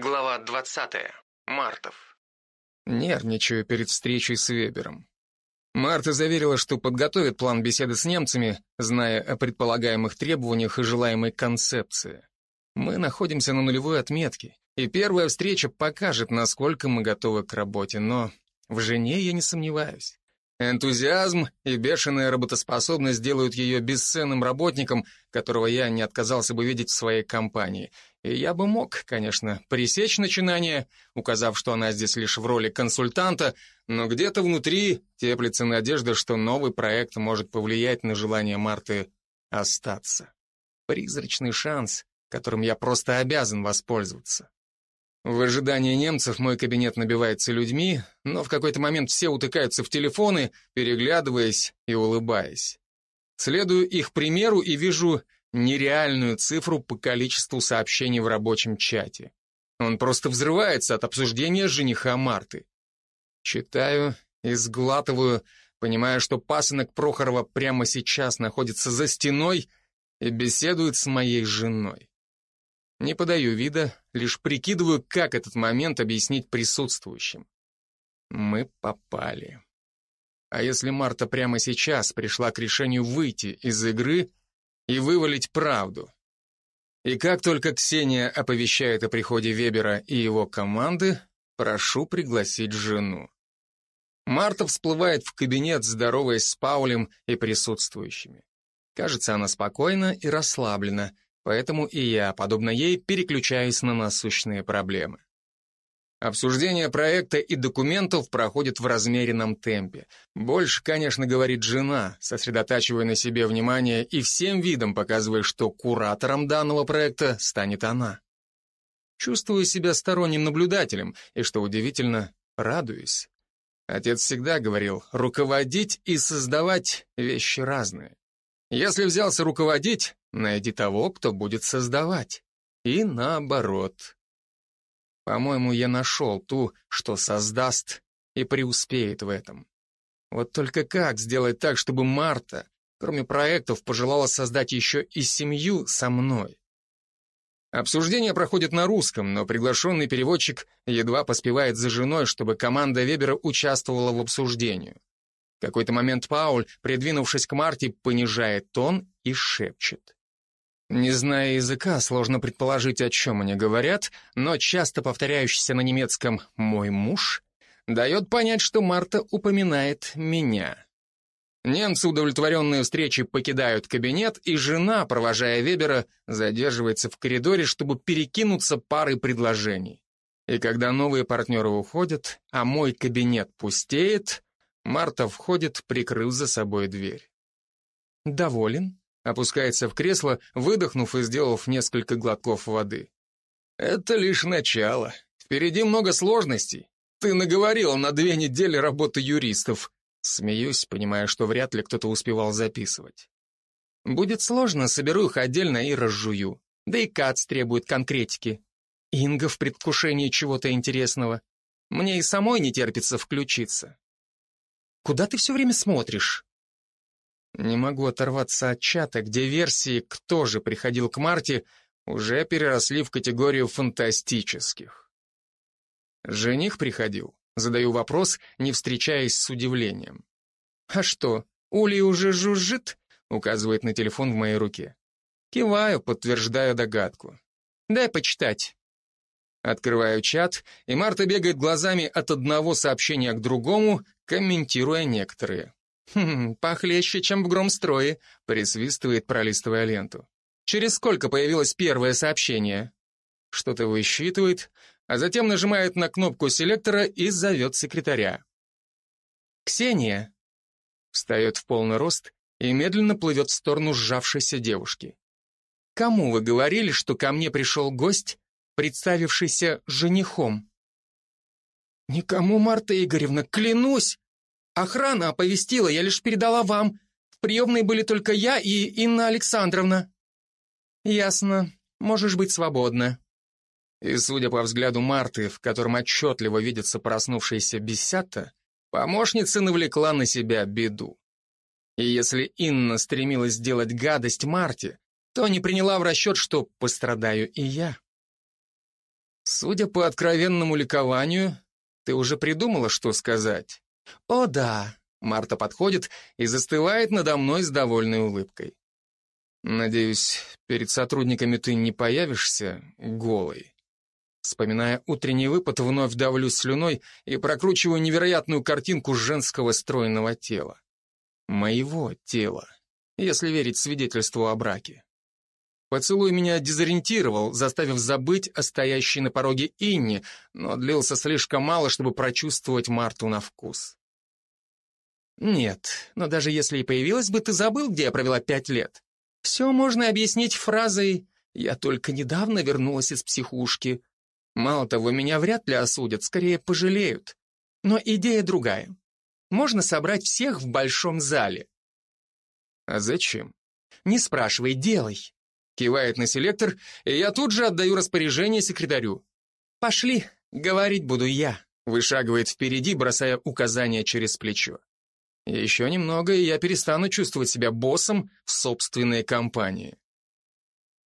Глава 20. Мартов. Нервничаю перед встречей с Вебером. Марта заверила, что подготовит план беседы с немцами, зная о предполагаемых требованиях и желаемой концепции. Мы находимся на нулевой отметке, и первая встреча покажет, насколько мы готовы к работе, но в жене я не сомневаюсь. Энтузиазм и бешеная работоспособность делают ее бесценным работником, которого я не отказался бы видеть в своей компании. И я бы мог, конечно, пресечь начинание, указав, что она здесь лишь в роли консультанта, но где-то внутри теплится надежда, что новый проект может повлиять на желание Марты остаться. Призрачный шанс, которым я просто обязан воспользоваться. В ожидании немцев мой кабинет набивается людьми, но в какой-то момент все утыкаются в телефоны, переглядываясь и улыбаясь. Следую их примеру и вижу нереальную цифру по количеству сообщений в рабочем чате. Он просто взрывается от обсуждения жениха Марты. Читаю и сглатываю, понимая, что пасынок Прохорова прямо сейчас находится за стеной и беседует с моей женой. Не подаю вида, лишь прикидываю, как этот момент объяснить присутствующим. Мы попали. А если Марта прямо сейчас пришла к решению выйти из игры и вывалить правду? И как только Ксения оповещает о приходе Вебера и его команды, прошу пригласить жену. Марта всплывает в кабинет, здороваясь с Паулем и присутствующими. Кажется, она спокойна и расслаблена, Поэтому и я, подобно ей, переключаюсь на насущные проблемы. Обсуждение проекта и документов проходит в размеренном темпе. Больше, конечно, говорит жена, сосредотачивая на себе внимание и всем видом показывая, что куратором данного проекта станет она. Чувствую себя сторонним наблюдателем и, что удивительно, радуюсь. Отец всегда говорил, руководить и создавать вещи разные. Если взялся руководить, найди того, кто будет создавать. И наоборот. По-моему, я нашел ту, что создаст и преуспеет в этом. Вот только как сделать так, чтобы Марта, кроме проектов, пожелала создать еще и семью со мной? Обсуждение проходит на русском, но приглашенный переводчик едва поспевает за женой, чтобы команда Вебера участвовала в обсуждении. В какой-то момент Пауль, придвинувшись к Марте, понижает тон и шепчет. Не зная языка, сложно предположить, о чем они говорят, но часто повторяющийся на немецком «мой муж» дает понять, что Марта упоминает меня. Немцы, удовлетворенные встречей, покидают кабинет, и жена, провожая Вебера, задерживается в коридоре, чтобы перекинуться парой предложений. И когда новые партнеры уходят, а мой кабинет пустеет, Марта входит, прикрыв за собой дверь. «Доволен?» Опускается в кресло, выдохнув и сделав несколько глотков воды. Это лишь начало. Впереди много сложностей. Ты наговорил на две недели работы юристов. Смеюсь, понимая, что вряд ли кто-то успевал записывать. Будет сложно, соберу их отдельно и разжую. Да и Кац требует конкретики. Инга в предвкушении чего-то интересного. Мне и самой не терпится включиться. Куда ты все время смотришь? Не могу оторваться от чата, где версии «Кто же приходил к Марте» уже переросли в категорию фантастических. Жених приходил? Задаю вопрос, не встречаясь с удивлением. «А что, Ули уже жужжит?» указывает на телефон в моей руке. Киваю, подтверждая догадку. «Дай почитать». Открываю чат, и Марта бегает глазами от одного сообщения к другому, комментируя некоторые. «Хм, похлеще, чем в громстрое», — присвистывает, пролистывая ленту. «Через сколько появилось первое сообщение?» Что-то высчитывает, а затем нажимает на кнопку селектора и зовет секретаря. «Ксения!» Встает в полный рост и медленно плывет в сторону сжавшейся девушки. «Кому вы говорили, что ко мне пришел гость, представившийся женихом?» «Никому, Марта Игоревна, клянусь!» Охрана оповестила, я лишь передала вам. В приемной были только я и Инна Александровна. Ясно. Можешь быть свободна. И судя по взгляду Марты, в котором отчетливо видится проснувшаяся бесята, помощница навлекла на себя беду. И если Инна стремилась сделать гадость Марте, то не приняла в расчет, что пострадаю и я. Судя по откровенному ликованию, ты уже придумала, что сказать. О да, Марта подходит и застывает надо мной с довольной улыбкой. Надеюсь, перед сотрудниками ты не появишься голой. Вспоминая утренний выпад, вновь давлю слюной и прокручиваю невероятную картинку женского стройного тела. Моего тела, если верить свидетельству о браке. Поцелуй меня дезориентировал, заставив забыть о стоящей на пороге Инне, но длился слишком мало, чтобы прочувствовать Марту на вкус. Нет, но даже если и появилась бы, ты забыл, где я провела пять лет. Все можно объяснить фразой «Я только недавно вернулась из психушки». Мало того, меня вряд ли осудят, скорее пожалеют. Но идея другая. Можно собрать всех в большом зале. А зачем? Не спрашивай, делай. Кивает на селектор, и я тут же отдаю распоряжение секретарю. Пошли, говорить буду я. Вышагивает впереди, бросая указания через плечо. Еще немного, и я перестану чувствовать себя боссом в собственной компании.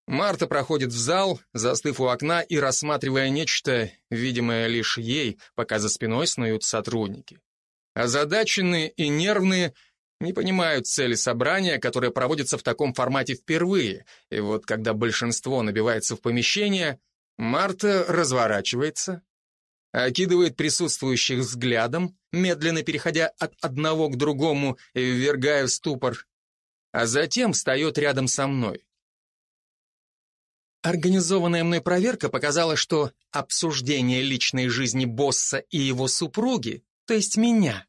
Марта проходит в зал, застыв у окна и рассматривая нечто, видимое лишь ей, пока за спиной снуют сотрудники. Озадаченные и нервные не понимают цели собрания, которое проводится в таком формате впервые, и вот когда большинство набивается в помещение, Марта разворачивается, окидывает присутствующих взглядом, медленно переходя от одного к другому и ввергая в ступор, а затем встает рядом со мной. Организованная мной проверка показала, что обсуждение личной жизни босса и его супруги, то есть меня,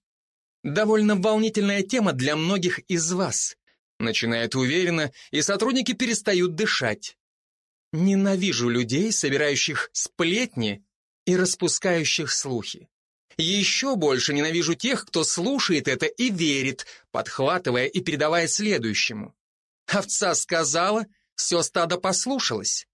довольно волнительная тема для многих из вас. Начинает уверенно, и сотрудники перестают дышать. Ненавижу людей, собирающих сплетни и распускающих слухи. Еще больше ненавижу тех, кто слушает это и верит, подхватывая и передавая следующему. Овца сказала, все стадо послушалось.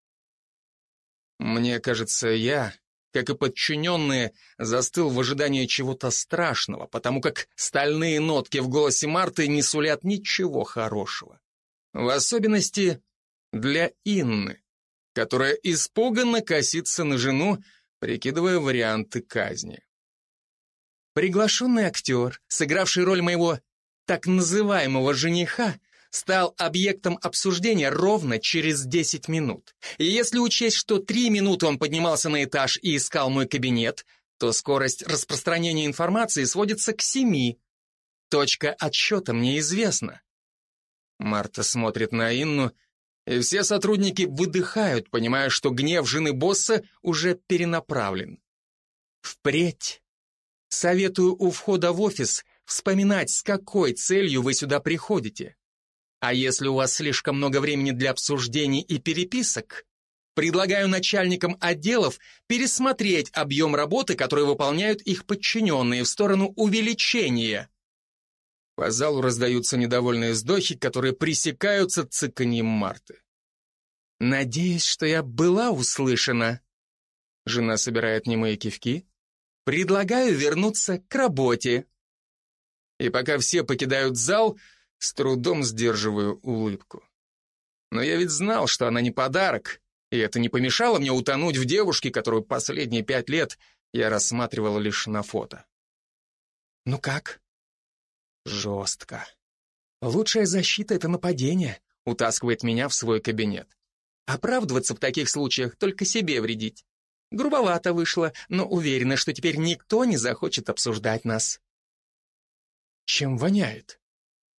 Мне кажется, я, как и подчиненные, застыл в ожидании чего-то страшного, потому как стальные нотки в голосе Марты не сулят ничего хорошего. В особенности для Инны, которая испуганно косится на жену, прикидывая варианты казни. Приглашенный актер, сыгравший роль моего так называемого жениха, стал объектом обсуждения ровно через 10 минут. И если учесть, что 3 минуты он поднимался на этаж и искал мой кабинет, то скорость распространения информации сводится к 7. Точка отсчета мне известна. Марта смотрит на Инну, и все сотрудники выдыхают, понимая, что гнев жены босса уже перенаправлен. Впредь советую у входа в офис вспоминать, с какой целью вы сюда приходите. А если у вас слишком много времени для обсуждений и переписок, предлагаю начальникам отделов пересмотреть объем работы, который выполняют их подчиненные, в сторону увеличения. По залу раздаются недовольные вздохи, которые пресекаются цыканьем Марты. «Надеюсь, что я была услышана». Жена собирает немые кивки. «Предлагаю вернуться к работе». И пока все покидают зал, с трудом сдерживаю улыбку. Но я ведь знал, что она не подарок, и это не помешало мне утонуть в девушке, которую последние пять лет я рассматривал лишь на фото. «Ну как?» Жестко. Лучшая защита — это нападение, утаскивает меня в свой кабинет. Оправдываться в таких случаях только себе вредить. Грубовато вышло, но уверена, что теперь никто не захочет обсуждать нас. Чем воняет?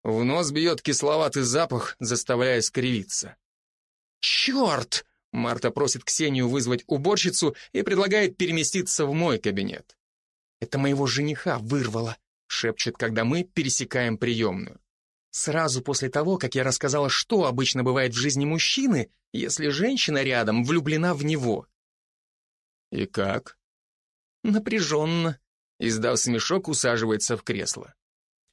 В нос бьет кисловатый запах, заставляя скривиться. «Черт!» — Марта просит Ксению вызвать уборщицу и предлагает переместиться в мой кабинет. Это моего жениха вырвало шепчет, когда мы пересекаем приемную. Сразу после того, как я рассказала, что обычно бывает в жизни мужчины, если женщина рядом влюблена в него. И как? Напряженно. Издав смешок, усаживается в кресло.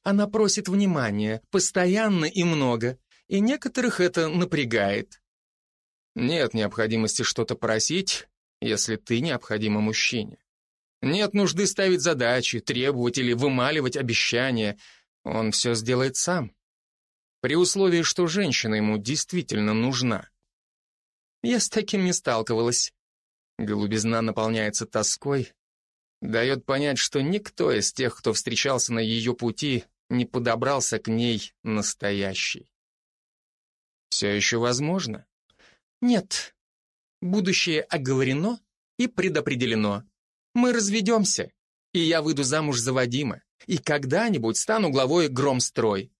Она просит внимания, постоянно и много, и некоторых это напрягает. Нет необходимости что-то просить, если ты необходима мужчине. Нет нужды ставить задачи, требовать или вымаливать обещания. Он все сделает сам. При условии, что женщина ему действительно нужна. Я с таким не сталкивалась. Голубизна наполняется тоской, дает понять, что никто из тех, кто встречался на ее пути, не подобрался к ней настоящий. Все еще возможно? Нет. Будущее оговорено и предопределено. Мы разведемся, и я выйду замуж за Вадима, и когда-нибудь стану главой Громстрой.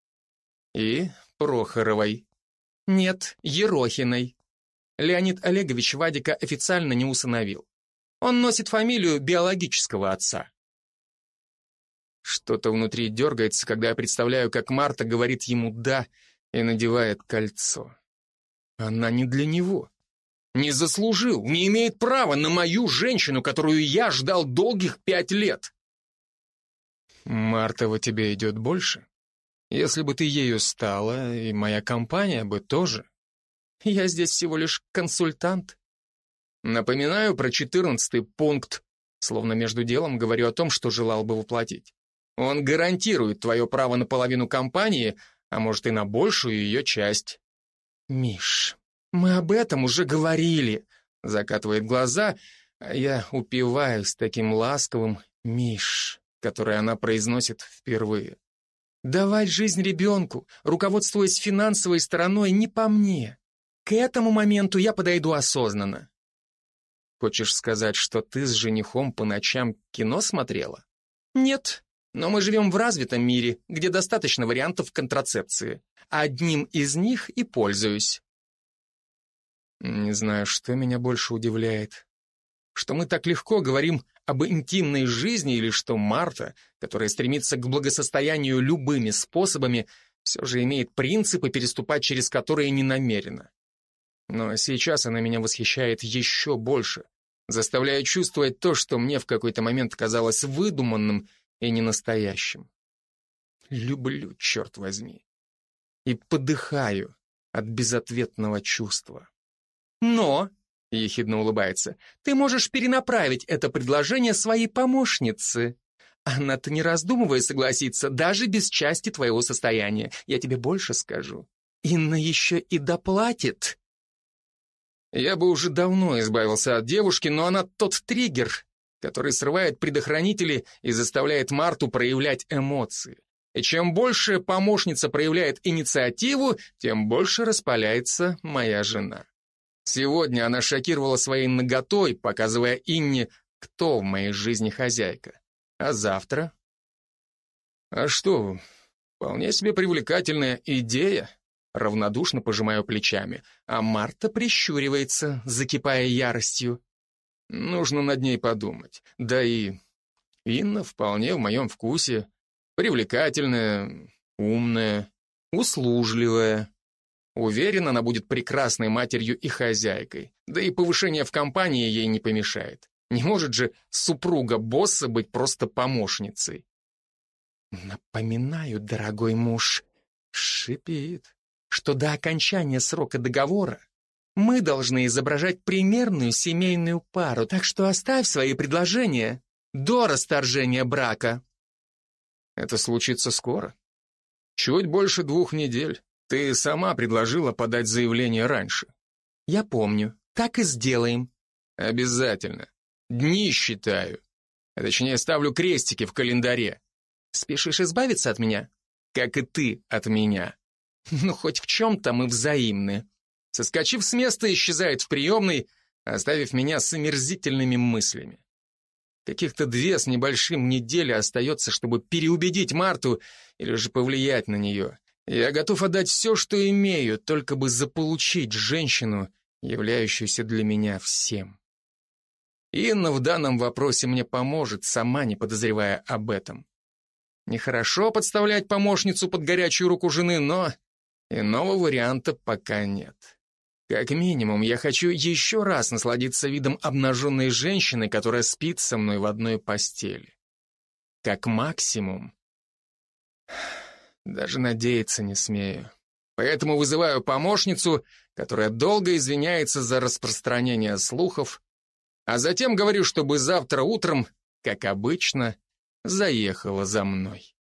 И Прохоровой. Нет, Ерохиной. Леонид Олегович Вадика официально не усыновил. Он носит фамилию биологического отца. Что-то внутри дергается, когда я представляю, как Марта говорит ему «да» и надевает кольцо. Она не для него. Не заслужил, не имеет права на мою женщину, которую я ждал долгих пять лет. Мартова тебе идет больше? Если бы ты ею стала, и моя компания бы тоже. Я здесь всего лишь консультант. Напоминаю про четырнадцатый пункт, словно между делом говорю о том, что желал бы воплотить. Он гарантирует твое право на половину компании, а может и на большую ее часть. Миш, мы об этом уже говорили, закатывает глаза, а я упиваюсь таким ласковым «Миш», которое она произносит впервые. Давать жизнь ребенку, руководствуясь финансовой стороной, не по мне. К этому моменту я подойду осознанно. Хочешь сказать, что ты с женихом по ночам кино смотрела? Нет, но мы живем в развитом мире, где достаточно вариантов контрацепции. Одним из них и пользуюсь. Не знаю, что меня больше удивляет. Что мы так легко говорим об интимной жизни или что Марта, которая стремится к благосостоянию любыми способами, все же имеет принципы, переступать через которые не намерена. Но сейчас она меня восхищает еще больше, заставляя чувствовать то, что мне в какой-то момент казалось выдуманным и ненастоящим. Люблю, черт возьми. И подыхаю от безответного чувства. Но, — ехидно улыбается, — ты можешь перенаправить это предложение своей помощнице. Она-то не раздумывая согласится, даже без части твоего состояния. Я тебе больше скажу. Инна еще и доплатит. Я бы уже давно избавился от девушки, но она тот триггер, который срывает предохранители и заставляет Марту проявлять эмоции. И чем больше помощница проявляет инициативу, тем больше распаляется моя жена. Сегодня она шокировала своей наготой, показывая Инне, кто в моей жизни хозяйка. А завтра? А что, вполне себе привлекательная идея. Равнодушно пожимаю плечами, а Марта прищуривается, закипая яростью. Нужно над ней подумать. Да и Инна вполне в моем вкусе. Привлекательная, умная, услужливая. Уверен, она будет прекрасной матерью и хозяйкой. Да и повышение в компании ей не помешает. Не может же супруга босса быть просто помощницей. Напоминаю, дорогой муж, шипит, что до окончания срока договора мы должны изображать примерную семейную пару, так что оставь свои предложения до расторжения брака. Это случится скоро. Чуть больше двух недель. Ты сама предложила подать заявление раньше. Я помню. Так и сделаем. Обязательно. Дни считаю. А точнее, ставлю крестики в календаре. Спешишь избавиться от меня? Как и ты от меня. Ну, хоть в чем-то мы взаимны. Соскочив с места, исчезает в приемной, оставив меня с омерзительными мыслями. Каких-то две с небольшим недели остается, чтобы переубедить Марту или же повлиять на нее. Я готов отдать все, что имею, только бы заполучить женщину, являющуюся для меня всем. Инна в данном вопросе мне поможет, сама не подозревая об этом. Нехорошо подставлять помощницу под горячую руку жены, но иного варианта пока нет. Как минимум, я хочу еще раз насладиться видом обнаженной женщины, которая спит со мной в одной постели. Как максимум, даже надеяться не смею. Поэтому вызываю помощницу, которая долго извиняется за распространение слухов, а затем говорю, чтобы завтра утром, как обычно, заехала за мной.